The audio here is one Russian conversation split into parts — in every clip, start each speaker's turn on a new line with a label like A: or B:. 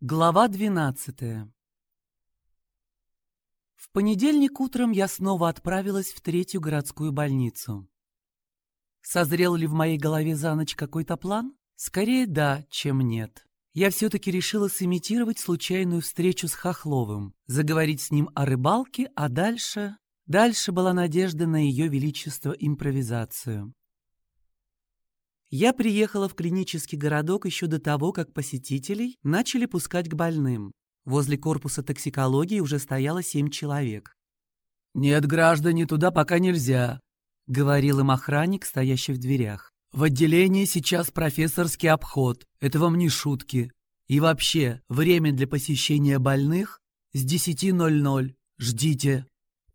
A: Глава 12 В понедельник утром я снова отправилась в третью городскую больницу. Созрел ли в моей голове за ночь какой-то план? Скорее да, чем нет. Я все-таки решила сымитировать случайную встречу с Хохловым, заговорить с ним о рыбалке, а дальше... Дальше была надежда на ее величество импровизацию. Я приехала в клинический городок еще до того, как посетителей начали пускать к больным. Возле корпуса токсикологии уже стояло семь человек.
B: «Нет, граждане, туда пока нельзя», — говорил им охранник, стоящий в дверях. «В отделении сейчас профессорский обход. Это вам не шутки. И вообще, время для посещения больных с 10.00. Ждите».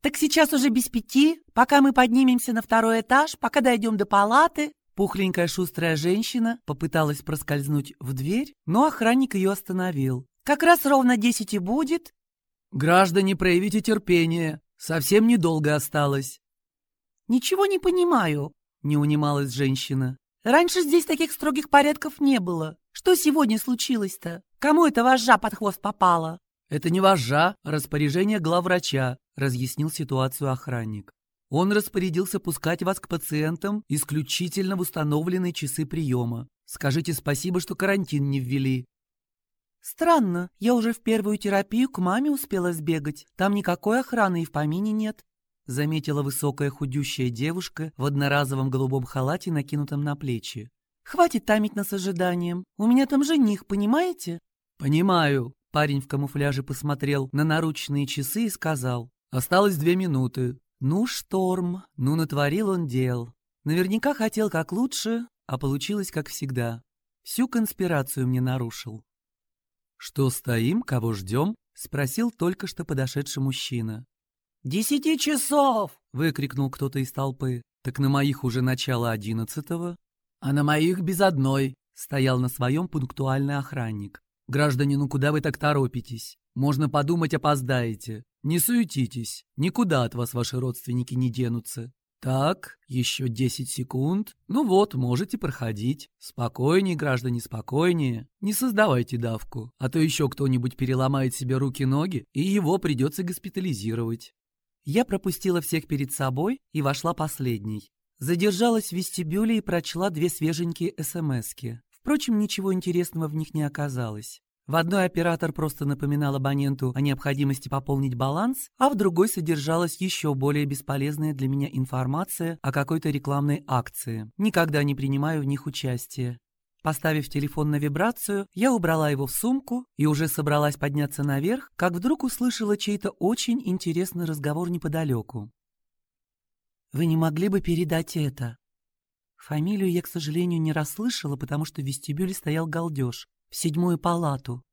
C: «Так сейчас уже без пяти, пока мы поднимемся на второй этаж, пока дойдем до палаты»,
A: Пухленькая шустрая женщина попыталась проскользнуть в дверь, но охранник ее остановил.
C: «Как раз ровно десять и будет».
B: «Граждане, проявите терпение. Совсем недолго осталось».
C: «Ничего не понимаю», —
A: не унималась женщина.
C: «Раньше здесь таких строгих порядков не было. Что сегодня случилось-то? Кому эта вожжа под хвост попала?»
B: «Это не вожжа, а распоряжение главврача», — разъяснил ситуацию охранник. Он распорядился пускать вас к пациентам исключительно в установленные часы приема. Скажите спасибо, что карантин не ввели.
C: Странно, я уже в первую терапию к маме успела сбегать. Там никакой охраны и в помине нет.
A: Заметила высокая худющая девушка в одноразовом голубом халате, накинутом на плечи.
C: «Хватит тамить нас ожиданием. У меня там жених, понимаете?»
A: «Понимаю». Парень в камуфляже посмотрел на наручные часы и сказал. «Осталось две минуты. Ну, шторм, ну, натворил он дел. Наверняка хотел как лучше, а получилось как всегда. Всю конспирацию мне нарушил. «Что стоим, кого ждем?» — спросил только что подошедший мужчина.
C: «Десяти часов!»
A: — выкрикнул кто-то из толпы. «Так на моих уже начало одиннадцатого?»
B: «А на моих без одной!»
A: — стоял на своем пунктуальный охранник.
B: «Граждане, ну куда вы так торопитесь? Можно подумать, опоздаете. Не суетитесь, никуда от вас ваши родственники не денутся. Так, еще десять секунд. Ну вот, можете проходить. Спокойнее, граждане, спокойнее. Не создавайте давку, а то еще кто-нибудь переломает себе руки-ноги, и его придется госпитализировать.
A: Я пропустила всех перед собой и вошла последней. Задержалась в вестибюле и прочла две свеженькие СМСки. Впрочем, ничего интересного в них не оказалось. В одной оператор просто напоминал абоненту о необходимости пополнить баланс, а в другой содержалась еще более бесполезная для меня информация о какой-то рекламной акции. Никогда не принимаю в них участие. Поставив телефон на вибрацию, я убрала его в сумку и уже собралась подняться наверх, как вдруг услышала чей-то очень интересный разговор неподалеку. «Вы не могли бы передать это?» Фамилию я, к сожалению, не расслышала, потому что в вестибюле стоял галдеж в седьмую палату.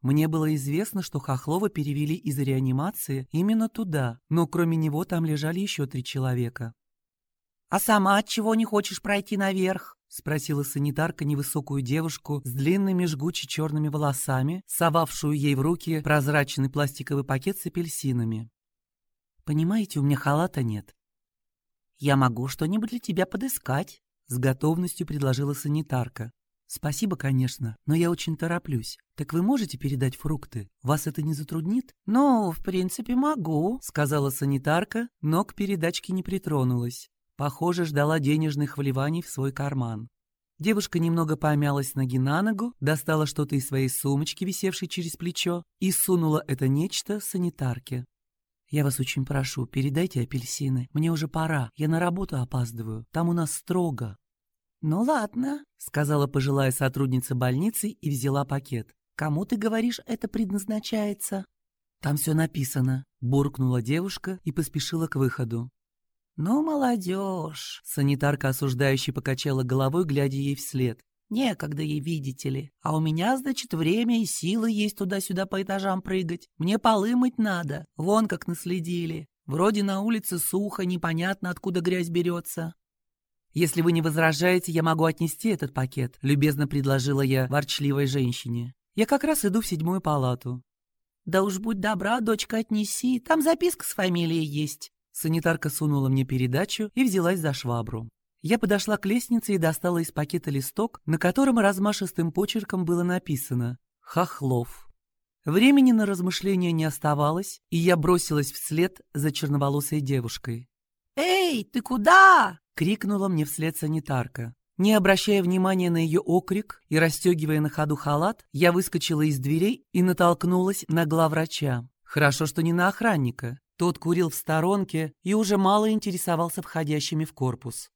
A: Мне было известно, что Хохлова перевели из реанимации именно туда, но кроме него там лежали еще три человека.
C: «А сама от чего не хочешь пройти наверх?»
A: — спросила санитарка невысокую девушку с длинными жгуче-черными волосами, совавшую ей в руки прозрачный пластиковый пакет с апельсинами. «Понимаете, у меня халата нет».
C: «Я могу что-нибудь для тебя подыскать», —
A: с готовностью предложила санитарка. «Спасибо, конечно, но я очень тороплюсь. Так вы можете передать фрукты? Вас это не затруднит?»
C: «Ну, в принципе, могу», —
A: сказала санитарка, но к передачке не притронулась. Похоже, ждала денежных вливаний в свой карман. Девушка немного помялась ноги на ногу, достала что-то из своей сумочки, висевшей через плечо, и сунула это нечто санитарке. «Я вас очень прошу, передайте апельсины. Мне уже пора. Я на работу опаздываю. Там у нас строго».
C: «Ну ладно», — сказала пожилая сотрудница больницы и взяла пакет. «Кому, ты говоришь, это предназначается?»
A: «Там все написано», — буркнула девушка и поспешила к выходу.
C: «Ну, молодежь!»
A: — санитарка осуждающе покачала головой, глядя ей вслед.
C: «Некогда ей, видите ли. А у меня, значит, время и силы есть туда-сюда по этажам прыгать. Мне полы мыть надо. Вон как наследили. Вроде на улице сухо, непонятно, откуда грязь берется.
A: «Если вы не возражаете, я могу отнести этот пакет», — любезно предложила я ворчливой женщине. «Я как раз иду в седьмую палату».
C: «Да уж будь добра, дочка, отнеси. Там записка с фамилией есть».
A: Санитарка сунула мне передачу и взялась за швабру. Я подошла к лестнице и достала из пакета листок, на котором размашистым почерком было написано Хохлов. Времени на размышления не оставалось, и я бросилась вслед за черноволосой девушкой.
C: «Эй, ты куда?»
A: — крикнула мне вслед санитарка. Не обращая внимания на ее окрик и расстегивая на ходу халат, я выскочила из дверей и натолкнулась на главврача. Хорошо, что не на охранника. Тот курил в сторонке и уже мало интересовался входящими в корпус.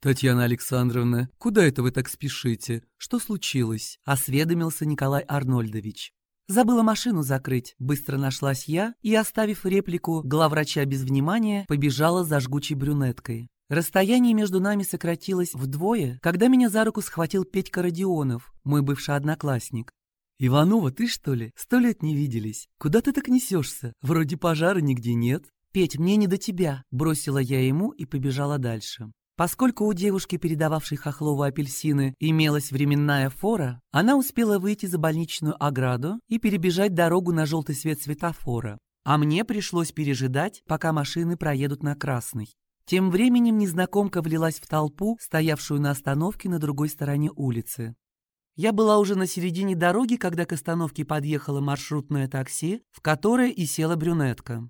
A: «Татьяна Александровна, куда это вы так спешите? Что случилось?» — осведомился Николай Арнольдович. «Забыла машину закрыть», — быстро нашлась я и, оставив реплику главврача без внимания, побежала за жгучей брюнеткой. Расстояние между нами сократилось вдвое, когда меня за руку схватил Петька Родионов, мой бывший одноклассник. «Иванова, ты что ли? Сто лет не виделись. Куда ты так несешься? Вроде пожара нигде нет». «Петь, мне не до тебя», — бросила я ему и побежала дальше. Поскольку у девушки, передававшей Хохлову апельсины, имелась временная фора, она успела выйти за больничную ограду и перебежать дорогу на желтый свет светофора. А мне пришлось пережидать, пока машины проедут на красный. Тем временем незнакомка влилась в толпу, стоявшую на остановке на другой стороне улицы. Я была уже на середине дороги, когда к остановке подъехало маршрутное такси, в которое и села брюнетка.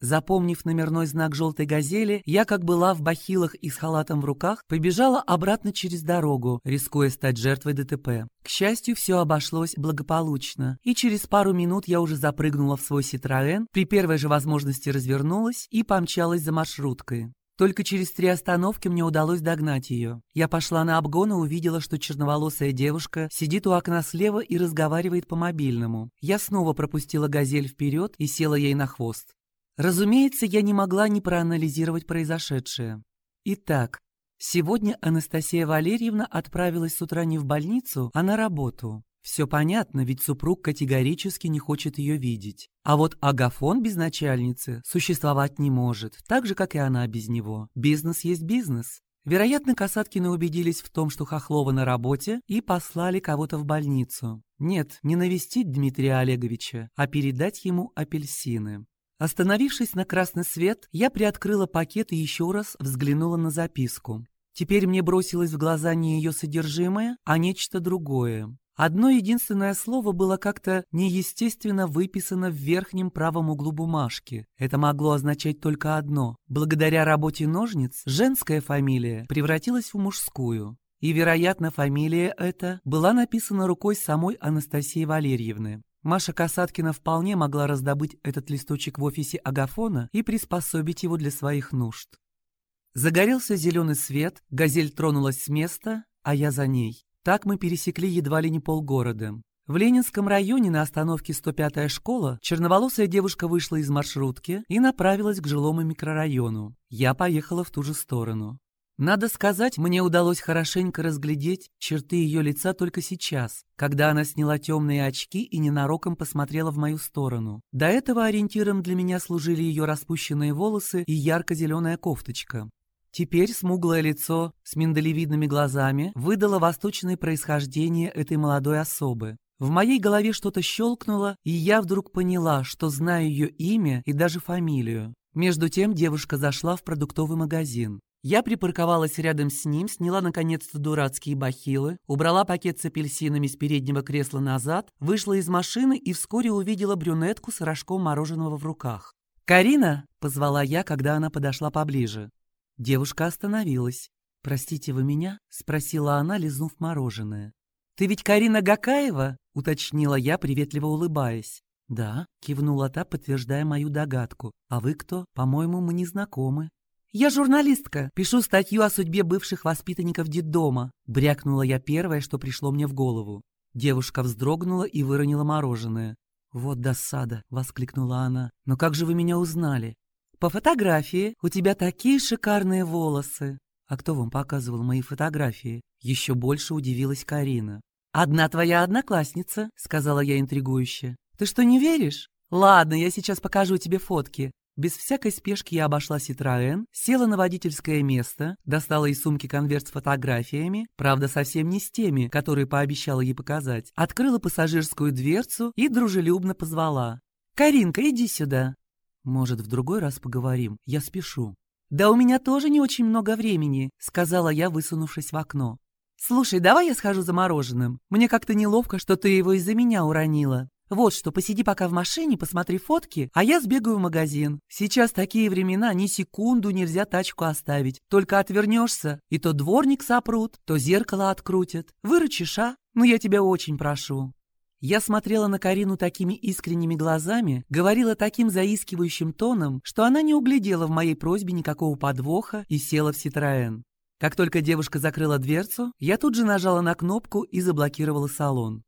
A: Запомнив номерной знак желтой газели, я, как была в бахилах и с халатом в руках, побежала обратно через дорогу, рискуя стать жертвой ДТП. К счастью, все обошлось благополучно, и через пару минут я уже запрыгнула в свой Ситроэн, при первой же возможности развернулась и помчалась за маршруткой. Только через три остановки мне удалось догнать ее. Я пошла на обгон и увидела, что черноволосая девушка сидит у окна слева и разговаривает по мобильному. Я снова пропустила газель вперед и села ей на хвост. Разумеется, я не могла не проанализировать произошедшее. Итак, сегодня Анастасия Валерьевна отправилась с утра не в больницу, а на работу. Все понятно, ведь супруг категорически не хочет ее видеть. А вот Агафон без начальницы существовать не может, так же, как и она без него. Бизнес есть бизнес. Вероятно, Касаткины убедились в том, что Хохлова на работе, и послали кого-то в больницу. Нет, не навестить Дмитрия Олеговича, а передать ему апельсины. Остановившись на красный свет, я приоткрыла пакет и еще раз взглянула на записку. Теперь мне бросилось в глаза не ее содержимое, а нечто другое. Одно единственное слово было как-то неестественно выписано в верхнем правом углу бумажки. Это могло означать только одно. Благодаря работе ножниц женская фамилия превратилась в мужскую. И, вероятно, фамилия эта была написана рукой самой Анастасии Валерьевны. Маша Касаткина вполне могла раздобыть этот листочек в офисе Агафона и приспособить его для своих нужд. Загорелся зеленый свет, газель тронулась с места, а я за ней. Так мы пересекли едва ли не полгорода. В Ленинском районе на остановке 105-я школа черноволосая девушка вышла из маршрутки и направилась к жилому микрорайону. Я поехала в ту же сторону. Надо сказать, мне удалось хорошенько разглядеть черты ее лица только сейчас, когда она сняла темные очки и ненароком посмотрела в мою сторону. До этого ориентиром для меня служили ее распущенные волосы и ярко-зеленая кофточка. Теперь смуглое лицо с миндалевидными глазами выдало восточное происхождение этой молодой особы. В моей голове что-то щелкнуло, и я вдруг поняла, что знаю ее имя и даже фамилию. Между тем девушка зашла в продуктовый магазин. Я припарковалась рядом с ним, сняла наконец-то дурацкие бахилы, убрала пакет с апельсинами с переднего кресла назад, вышла из машины и вскоре увидела брюнетку с рожком мороженого в руках. «Карина!» — позвала я, когда она подошла поближе. Девушка остановилась. «Простите вы меня?» — спросила она, лизнув мороженое. «Ты ведь Карина Гакаева?» — уточнила я, приветливо улыбаясь. «Да», — кивнула та, подтверждая мою догадку. «А вы кто? По-моему, мы не знакомы». «Я журналистка, пишу статью о судьбе бывших воспитанников детдома», — брякнула я первое, что пришло мне в голову. Девушка вздрогнула и выронила мороженое. «Вот досада!» — воскликнула она. «Но как же вы меня узнали?» «По фотографии. У тебя такие шикарные волосы!» «А кто вам показывал мои фотографии?» Еще больше удивилась Карина. «Одна твоя одноклассница», — сказала я интригующе. «Ты что, не веришь? Ладно, я сейчас покажу тебе фотки. Без всякой спешки я обошла Ситроэн, села на водительское место, достала из сумки конверт с фотографиями, правда, совсем не с теми, которые пообещала ей показать, открыла пассажирскую дверцу и дружелюбно позвала. «Каринка, иди сюда!» «Может, в другой раз поговорим? Я спешу». «Да у меня тоже не очень много времени», — сказала я, высунувшись в окно.
C: Слушай, давай я схожу за мороженым. Мне как-то неловко, что ты его из-за меня уронила. Вот что, посиди пока в машине, посмотри фотки, а я сбегаю в магазин. Сейчас такие времена, ни секунду нельзя тачку оставить. Только отвернешься, и то дворник сопрут, то зеркало открутят. Выручишь, а? Ну, я тебя очень прошу». Я смотрела на Карину такими искренними глазами, говорила таким заискивающим тоном, что она не углядела в моей просьбе никакого подвоха и села в Ситроэн. Как только девушка закрыла дверцу, я тут же нажала на кнопку и заблокировала салон.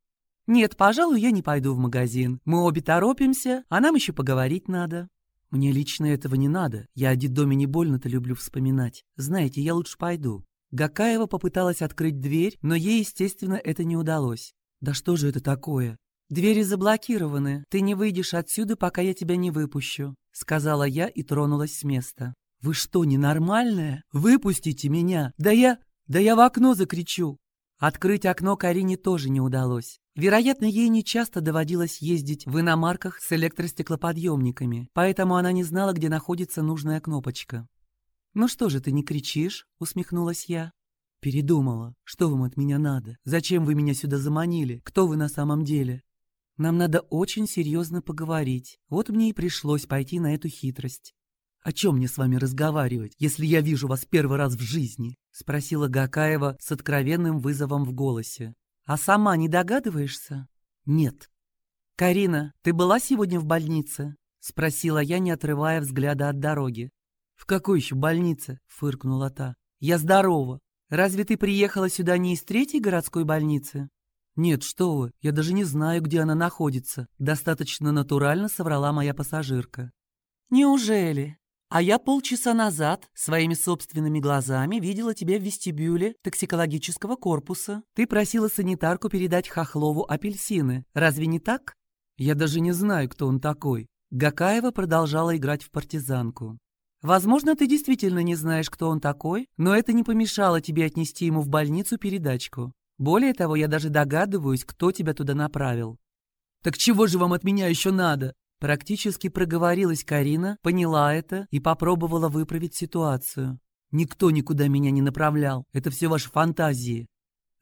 C: «Нет, пожалуй, я не пойду в магазин. Мы обе торопимся, а нам еще поговорить надо». «Мне лично этого не надо. Я о детдоме не больно-то люблю вспоминать. Знаете, я лучше пойду». Гакаева попыталась открыть дверь, но ей, естественно, это не удалось. «Да что же это такое?» «Двери заблокированы. Ты не выйдешь отсюда, пока я тебя не выпущу», — сказала я и тронулась с места. «Вы что, ненормальная? Выпустите меня! Да я... да я в окно закричу!» Открыть окно Карине тоже не удалось. Вероятно, ей не часто доводилось ездить в иномарках с электростеклоподъемниками, поэтому она не знала, где находится нужная кнопочка. «Ну что же ты не кричишь?» — усмехнулась я. Передумала. Что вам от меня надо? Зачем вы меня сюда заманили? Кто вы на самом деле? Нам надо очень серьезно поговорить. Вот мне и пришлось пойти на эту хитрость. О чем мне с вами разговаривать, если я вижу вас первый раз в жизни? Спросила Гакаева с откровенным вызовом в голосе. А сама не догадываешься? Нет. Карина, ты была сегодня в больнице? Спросила я, не отрывая взгляда от дороги. «В какой еще больнице?» — фыркнула та. «Я здорова. Разве ты приехала сюда не из третьей городской больницы?» «Нет, что вы, я даже не знаю, где она находится», достаточно натурально соврала моя пассажирка. «Неужели? А я полчаса назад своими собственными глазами видела тебя в вестибюле токсикологического корпуса. Ты просила санитарку передать Хохлову апельсины. Разве не так?» «Я даже не знаю, кто он такой». Гакаева продолжала играть в партизанку. Возможно, ты действительно не знаешь, кто он такой, но это не помешало тебе отнести ему в больницу передачку. Более того, я даже догадываюсь, кто тебя туда направил. «Так чего же вам от меня еще надо?» Практически проговорилась Карина, поняла это и попробовала выправить ситуацию. «Никто никуда меня не направлял. Это все ваши фантазии».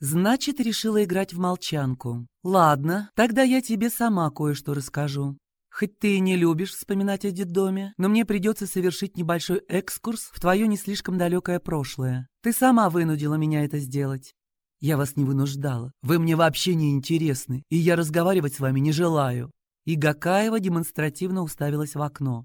C: «Значит, решила играть в молчанку. Ладно, тогда я тебе сама кое-что расскажу. Хоть ты и не любишь вспоминать о детдоме, но мне придется совершить небольшой экскурс в твое не слишком далекое прошлое. Ты сама вынудила меня это сделать. Я вас не вынуждала. Вы мне вообще не интересны, и я разговаривать с вами не желаю. И Гакаева демонстративно уставилась в окно.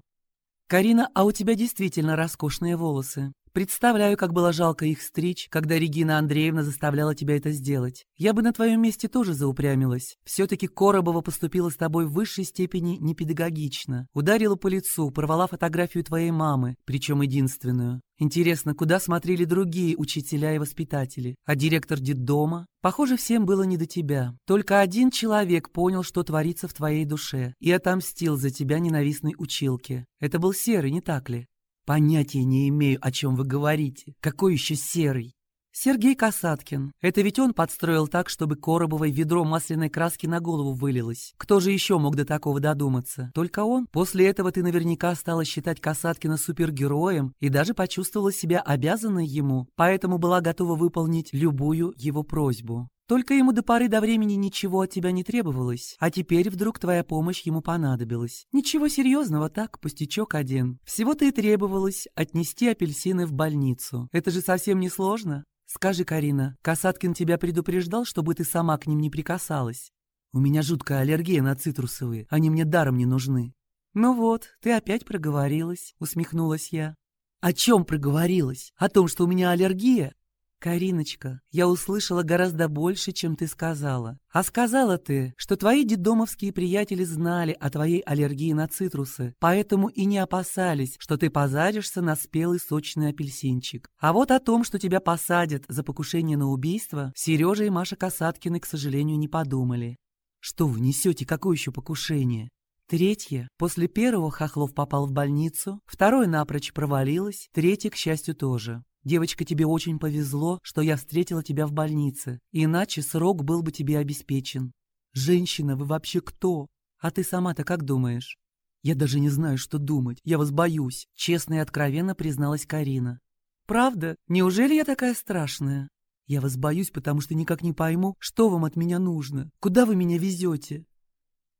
C: «Карина, а у тебя действительно роскошные волосы. Представляю, как было жалко их стричь, когда Регина Андреевна заставляла тебя это сделать. Я бы на твоем месте тоже заупрямилась. Все-таки Коробова поступила с тобой в высшей степени непедагогично. Ударила по лицу, порвала фотографию твоей мамы, причем единственную. Интересно, куда смотрели другие учителя и воспитатели? А директор детдома? Похоже, всем было не до тебя. Только один человек понял, что творится в твоей душе, и отомстил за тебя ненавистной училке. Это был Серый, не так ли? Понятия не имею, о чем вы говорите. Какой еще серый? Сергей Касаткин. Это ведь он подстроил так, чтобы Коробовой ведро масляной краски на голову вылилось. Кто же еще мог до такого додуматься? Только он. После этого ты наверняка стала считать Касаткина супергероем и даже почувствовала себя обязанной ему, поэтому была готова выполнить любую его просьбу. Только ему до поры до времени ничего от тебя не требовалось, а теперь вдруг твоя помощь ему понадобилась. Ничего серьезного, так, пустячок один. Всего-то и требовалось отнести апельсины в больницу. Это же совсем не сложно. Скажи, Карина, Касаткин тебя предупреждал, чтобы ты сама к ним не прикасалась? У меня жуткая аллергия на цитрусовые, они мне даром не нужны. Ну вот, ты опять проговорилась, усмехнулась я. О чем проговорилась? О том, что у меня аллергия? «Кариночка, я услышала гораздо больше, чем ты сказала. А сказала ты, что твои дедомовские приятели знали о твоей аллергии на цитрусы, поэтому и не опасались, что ты позаришься на спелый сочный апельсинчик. А вот о том, что тебя посадят за покушение на убийство, Сережа и Маша Касаткины, к сожалению, не подумали. Что вы несете, какое еще покушение? Третье. После первого Хохлов попал в больницу, второе напрочь провалилось, третье, к счастью, тоже. Девочка, тебе очень повезло, что я встретила тебя в больнице, иначе срок был бы тебе обеспечен. Женщина, вы вообще кто? А ты сама-то как думаешь? Я даже не знаю, что думать, я вас боюсь, честно и откровенно призналась Карина. Правда? Неужели я такая страшная?
A: Я вас боюсь, потому что никак не пойму, что вам от меня нужно. Куда вы меня везете?»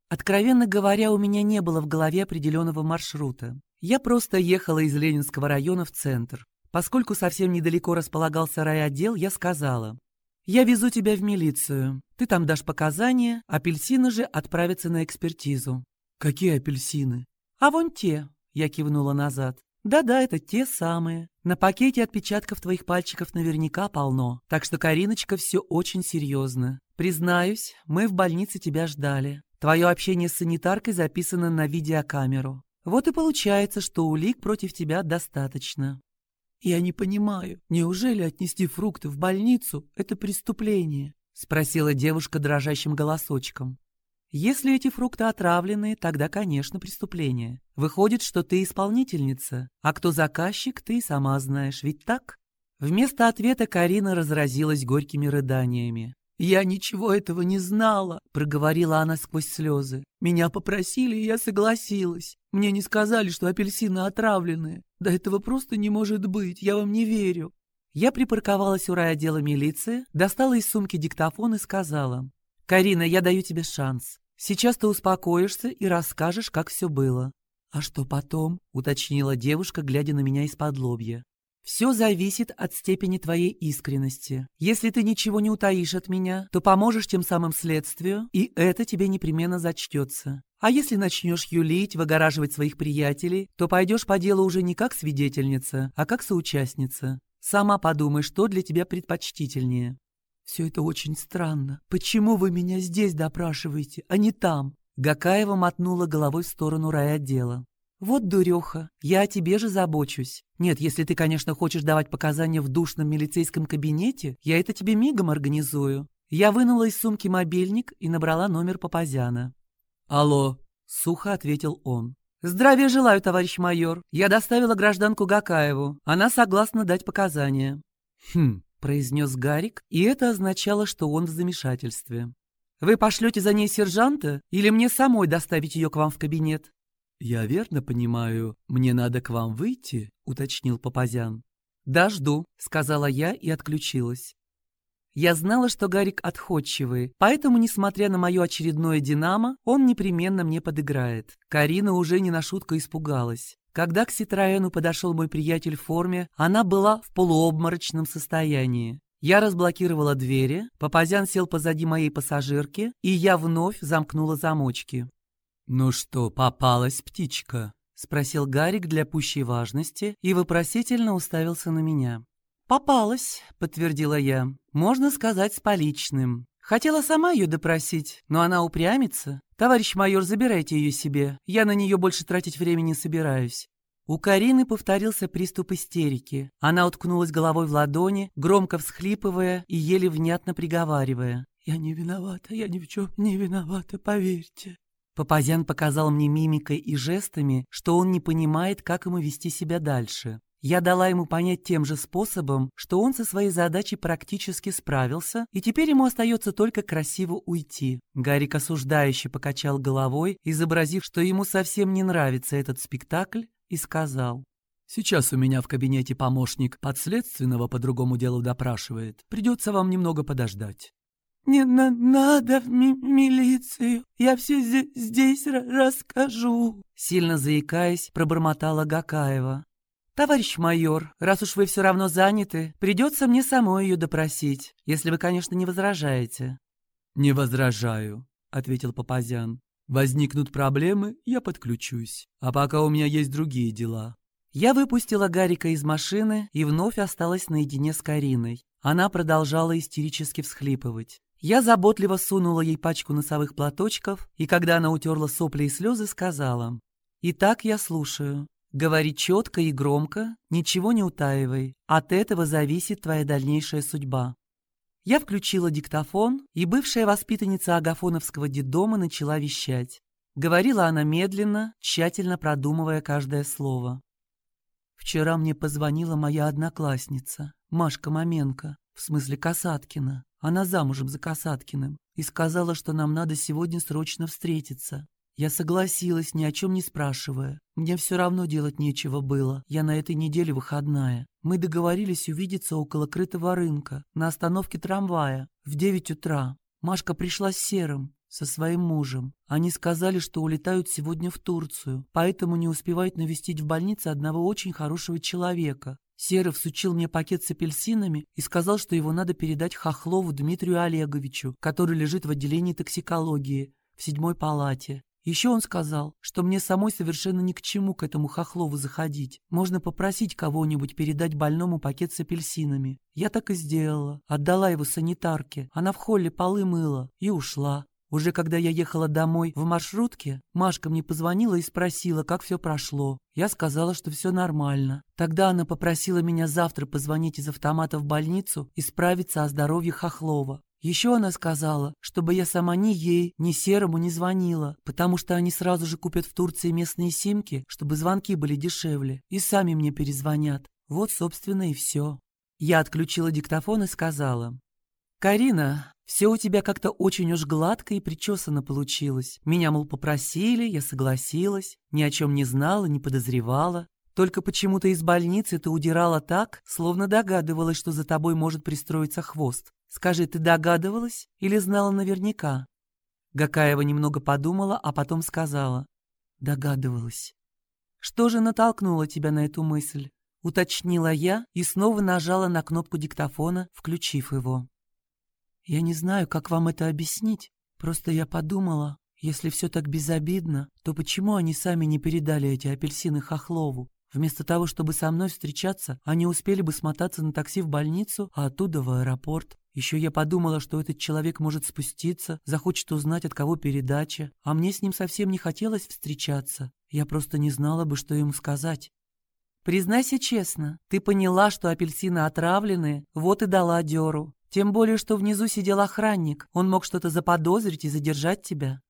C: Откровенно говоря, у меня не было в голове определенного маршрута. Я просто ехала из Ленинского района в центр. Поскольку совсем недалеко располагался райотдел, я сказала, «Я везу тебя в милицию. Ты там дашь показания, апельсины же отправятся на экспертизу».
A: «Какие апельсины?»
C: «А вон те», — я кивнула назад. «Да-да, это те самые. На пакете отпечатков твоих пальчиков наверняка полно, так что, Кариночка, все очень серьезно. Признаюсь, мы в больнице тебя ждали. Твое общение с санитаркой записано на видеокамеру. Вот и получается, что улик против тебя достаточно.
A: Я не понимаю, неужели отнести фрукты в больницу – это преступление? Спросила девушка дрожащим голосочком.
C: Если эти фрукты отравлены, тогда, конечно, преступление. Выходит, что ты исполнительница, а кто заказчик, ты сама знаешь, ведь так? Вместо ответа Карина разразилась горькими рыданиями.
A: «Я ничего этого не знала», — проговорила она сквозь слезы. «Меня попросили, и я согласилась. Мне не сказали, что апельсины отравленные. Да этого просто не может быть, я вам не верю».
C: Я припарковалась у райотдела милиции, достала из сумки диктофон и сказала. «Карина, я даю тебе шанс. Сейчас ты успокоишься и расскажешь, как все было».
A: «А что потом?»
C: — уточнила девушка, глядя на меня из-под лобья. Все зависит от степени твоей искренности. Если ты ничего не утаишь от меня, то поможешь тем самым следствию, и это тебе непременно зачтется. А если начнешь юлить, выгораживать своих приятелей, то пойдешь по делу уже не как свидетельница, а как соучастница. Сама подумай, что для тебя предпочтительнее.
A: Все это очень странно. Почему вы меня здесь допрашиваете, а не там?
C: Гакаева мотнула головой в сторону райотдела. «Вот дуреха, я о тебе же забочусь. Нет, если ты, конечно, хочешь давать показания в душном милицейском кабинете, я это тебе мигом организую». Я вынула из сумки мобильник и набрала номер Папазяна.
A: «Алло», —
C: сухо ответил он. «Здравия желаю, товарищ майор. Я доставила гражданку Гакаеву. Она согласна дать показания».
A: «Хм», —
C: произнес Гарик, и это означало, что он в замешательстве. «Вы пошлете за ней сержанта или мне самой доставить ее к вам в кабинет?»
A: «Я верно понимаю, мне надо к вам выйти?» — уточнил Папазян.
C: «Да, жду», — сказала я и отключилась. Я знала, что Гарик отходчивый, поэтому, несмотря на мое очередное «Динамо», он непременно мне подыграет. Карина уже не на шутку испугалась. Когда к Ситроену подошел мой приятель в форме, она была в полуобморочном состоянии. Я разблокировала двери, Папазян сел позади моей пассажирки, и я вновь замкнула замочки.
A: «Ну что, попалась птичка?»
C: — спросил Гарик для пущей важности и вопросительно уставился на меня. «Попалась», — подтвердила я. «Можно сказать, с поличным. Хотела сама ее допросить, но она упрямится. Товарищ майор, забирайте ее себе. Я на нее больше тратить времени не собираюсь». У Карины повторился приступ истерики. Она уткнулась головой в ладони, громко всхлипывая и еле внятно приговаривая.
A: «Я не виновата, я ни в чем не виновата, поверьте».
C: Папазян показал мне мимикой и жестами, что он не понимает, как ему вести себя дальше. Я дала ему понять тем же способом, что он со своей задачей практически справился, и теперь ему остается только красиво уйти. Гарик осуждающе покачал головой, изобразив, что ему совсем не нравится этот спектакль, и сказал.
A: «Сейчас у меня в кабинете помощник подследственного по другому делу допрашивает. Придется вам немного подождать».
D: «Не на надо в ми милицию, я все здесь расскажу»,
C: сильно заикаясь, пробормотала Гакаева. «Товарищ майор, раз уж вы все равно заняты, придется мне самой ее допросить, если вы, конечно, не возражаете».
A: «Не возражаю», — ответил Папазян. «Возникнут проблемы, я подключусь. А пока у меня есть другие дела».
C: Я выпустила Гарика из машины и вновь осталась наедине с Кариной. Она продолжала истерически всхлипывать. Я заботливо сунула ей пачку носовых платочков, и когда она утерла сопли и слезы, сказала, «Итак, я слушаю. Говори четко и громко, ничего не утаивай. От этого зависит твоя дальнейшая судьба». Я включила диктофон, и бывшая воспитанница Агафоновского детдома начала вещать. Говорила она медленно, тщательно продумывая каждое слово. Вчера мне позвонила моя одноклассница, Машка Маменко, в смысле Касаткина. Она замужем за Касаткиным и сказала, что нам надо сегодня срочно встретиться.
A: Я согласилась, ни о чем не спрашивая. Мне все равно делать нечего было. Я на этой неделе выходная. Мы договорились увидеться около крытого рынка, на остановке трамвая, в девять утра. Машка пришла с Серым, со своим мужем. Они сказали, что улетают сегодня в Турцию, поэтому не успевают навестить в больнице одного очень хорошего человека. Серов сучил мне пакет с апельсинами и сказал, что его надо передать Хохлову Дмитрию Олеговичу, который лежит в отделении токсикологии в седьмой палате. Еще он сказал, что мне самой совершенно ни к чему к этому хохлову заходить. Можно попросить кого-нибудь передать больному пакет с апельсинами. Я так и сделала. Отдала его санитарке. Она в холле полы мыла и ушла. Уже когда я ехала домой в маршрутке, Машка мне позвонила и спросила, как все прошло. Я сказала, что все нормально. Тогда она попросила меня завтра позвонить из автомата в больницу и справиться о здоровье Хохлова. Еще она сказала, чтобы я сама ни ей, ни Серому не звонила, потому что они сразу же купят в Турции местные симки, чтобы звонки были дешевле, и сами мне перезвонят. Вот, собственно, и все. Я отключила диктофон и сказала. «Карина, все у тебя как-то очень уж гладко и причесано получилось. Меня, мол, попросили, я согласилась, ни о чем не знала, не подозревала. Только почему-то из больницы ты удирала так, словно догадывалась, что за тобой может пристроиться хвост. Скажи, ты догадывалась или знала наверняка?» Гакаева немного подумала, а потом сказала. «Догадывалась». «Что же натолкнуло тебя на эту мысль?» Уточнила я и снова нажала на кнопку диктофона, включив его. «Я не знаю, как вам это объяснить. Просто я подумала, если все так безобидно, то почему они сами не передали эти апельсины Хохлову? Вместо того, чтобы со мной встречаться, они успели бы смотаться на такси в больницу, а оттуда в аэропорт. Еще я подумала, что этот человек может спуститься, захочет узнать, от кого передача, а мне с ним совсем не хотелось встречаться. Я просто не знала бы, что ему сказать. Признайся честно, ты поняла, что апельсины отравленные, вот и дала дёру. Тем более, что внизу сидел охранник, он мог что-то заподозрить и задержать тебя.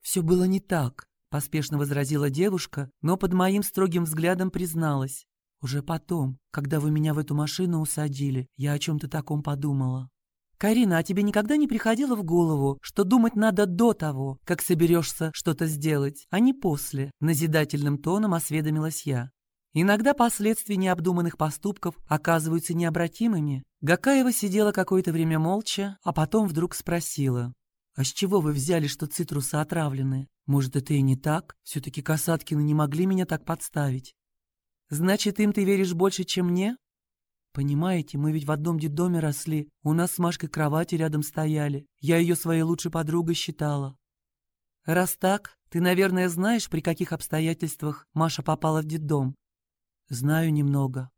A: Все было не так поспешно возразила девушка, но под моим строгим взглядом призналась. Уже потом, когда вы меня в эту машину усадили, я о чем-то таком подумала. «Карина, а тебе никогда не приходило в голову, что думать надо до того, как соберешься что-то сделать, а не после?» Назидательным тоном осведомилась я. Иногда последствия необдуманных поступков оказываются необратимыми. Гакаева сидела какое-то время молча, а потом вдруг спросила. «А с чего вы взяли, что цитрусы отравлены? Может, это и не так? Все-таки Касаткины не могли меня так подставить. Значит, им ты веришь больше, чем мне? Понимаете, мы ведь в одном детдоме росли. У нас с Машкой кровати рядом стояли. Я ее своей лучшей подругой считала. Раз так, ты, наверное, знаешь, при каких обстоятельствах Маша попала в детдом? Знаю немного.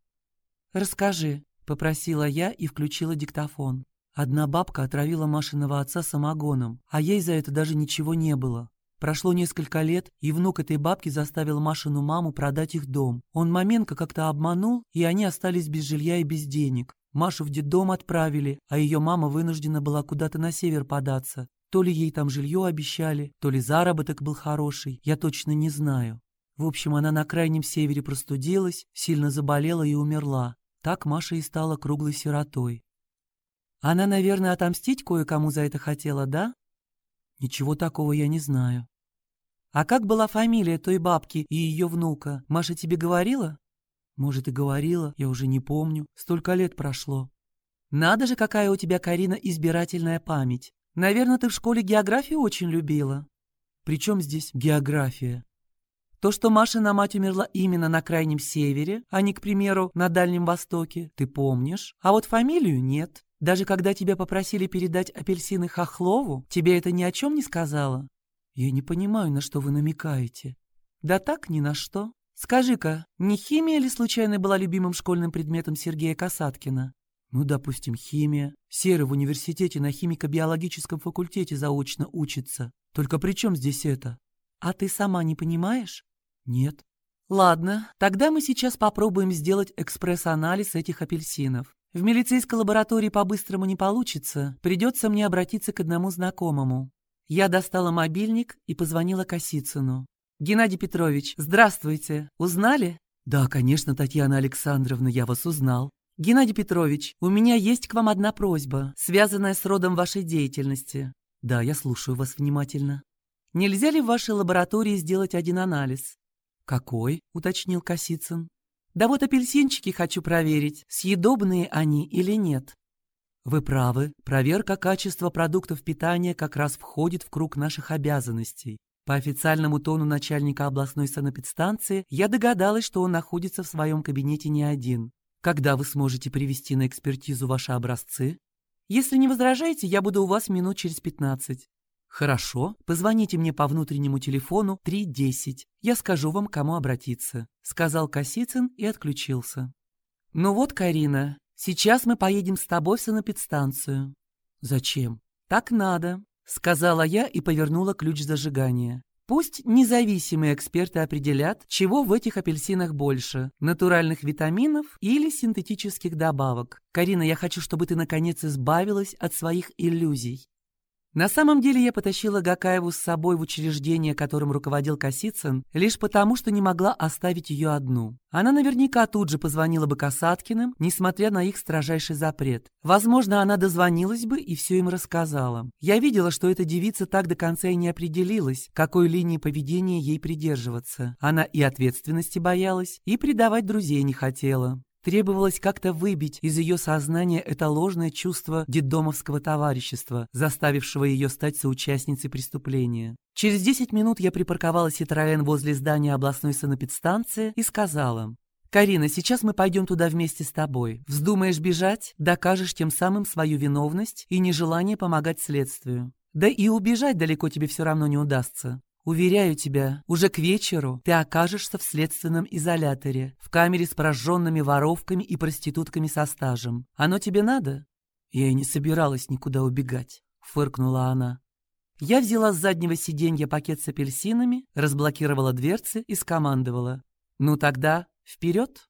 A: Расскажи, попросила я и включила диктофон. Одна бабка отравила Машиного отца самогоном, а ей за это даже ничего не было. Прошло несколько лет, и внук этой бабки заставил Машину маму продать их дом. Он Маменко как-то обманул, и они остались без жилья и без денег. Машу в детдом отправили, а ее мама вынуждена была куда-то на север податься. То ли ей там жилье обещали, то ли заработок был хороший, я точно не знаю. В общем, она на крайнем севере простудилась, сильно заболела и умерла. Так Маша и стала круглой сиротой. Она, наверное, отомстить кое-кому за это хотела, да? Ничего такого я не знаю. А как была фамилия той бабки и ее внука? Маша тебе говорила? Может, и говорила, я уже не помню. Столько лет прошло. Надо же, какая у тебя, Карина, избирательная память. Наверное, ты в школе географию очень любила. Причем здесь география? То, что Машина мать умерла именно на Крайнем Севере, а не, к примеру, на Дальнем Востоке, ты помнишь, а вот фамилию нет. Даже когда тебя попросили передать апельсины Хохлову, тебе это ни о чем не сказала? Я не понимаю, на что вы намекаете. Да так, ни на что. Скажи-ка, не химия ли случайно была любимым школьным предметом Сергея Касаткина? Ну, допустим, химия. Серый в университете на химико-биологическом факультете заочно учится. Только при чем здесь это? А ты сама не понимаешь? Нет. Ладно, тогда мы сейчас попробуем сделать экспресс-анализ этих апельсинов. В милицейской лаборатории по-быстрому не получится, придется мне обратиться к одному знакомому. Я достала мобильник и позвонила Косицыну. «Геннадий Петрович, здравствуйте. Узнали?» «Да, конечно, Татьяна Александровна, я вас узнал». «Геннадий Петрович, у меня есть к вам одна просьба, связанная с родом вашей деятельности». «Да, я слушаю вас внимательно». Нельзя ли в вашей лаборатории сделать один анализ?
B: Какой? уточнил Косицын.
A: Да вот апельсинчики хочу проверить, съедобные они или нет.
B: Вы правы, проверка качества продуктов питания как раз входит в круг наших обязанностей. По официальному тону начальника областной санэпидстанции я догадалась, что он находится в своем кабинете не один. Когда вы сможете привести на экспертизу ваши образцы?
A: Если не возражаете, я буду у вас минут через пятнадцать.
B: Хорошо, позвоните мне по внутреннему телефону 310. Я скажу вам, кому обратиться, сказал Косицын и отключился.
A: Ну вот, Карина, сейчас мы поедем с тобой в санэпидстанцию.
B: Зачем?
A: Так надо. Сказала я и повернула ключ зажигания. Пусть независимые эксперты определят, чего в этих апельсинах больше – натуральных витаминов или синтетических добавок. Карина, я хочу, чтобы ты наконец избавилась от своих иллюзий. На самом деле я потащила Гакаеву с собой в учреждение, которым руководил Косицын, лишь потому, что не могла оставить ее одну. Она наверняка тут же позвонила бы Касаткиным, несмотря на их строжайший запрет. Возможно, она дозвонилась бы и все им рассказала. Я видела, что эта девица так до конца и не определилась, какой линии поведения ей придерживаться. Она и ответственности боялась, и предавать друзей не хотела. Требовалось как-то выбить из ее сознания это ложное чувство детдомовского товарищества, заставившего ее стать соучастницей преступления. Через 10 минут я припарковала Ситроэн возле здания областной санэпидстанции и сказала, «Карина, сейчас мы пойдем туда вместе с тобой. Вздумаешь бежать, докажешь тем самым свою виновность и нежелание помогать следствию. Да и убежать далеко тебе все равно не удастся. Уверяю тебя, уже к вечеру ты окажешься в следственном изоляторе, в камере с прожженными воровками и проститутками со стажем. Оно тебе надо?»
B: «Я и не собиралась никуда убегать», — фыркнула она.
A: Я взяла с заднего сиденья пакет с апельсинами, разблокировала дверцы и скомандовала. «Ну тогда вперед!»